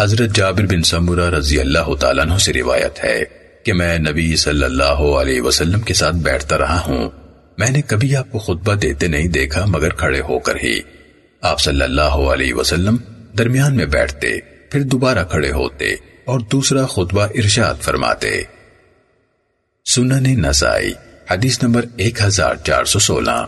حضرت جابر بن سمورہ رضی اللہ تعالیٰ عنہ سے روایت ہے کہ میں نبی صلی اللہ علیہ وسلم کے ساتھ بیٹھتا رہا ہوں۔ میں نے کبھی آپ کو خطبہ دیتے نہیں دیکھا، مگر کھڑے ہو کر ہی۔ آپ صلی اللہ علیہ وسلم درمیان میں بیٹھتے، پھر دوبارہ کھڑے ہوتے اور دوسرا خطبہ ارشاد فرماتے۔ سنن نسائی، حدیث نمبر ایک ہزار چار سو سولہ۔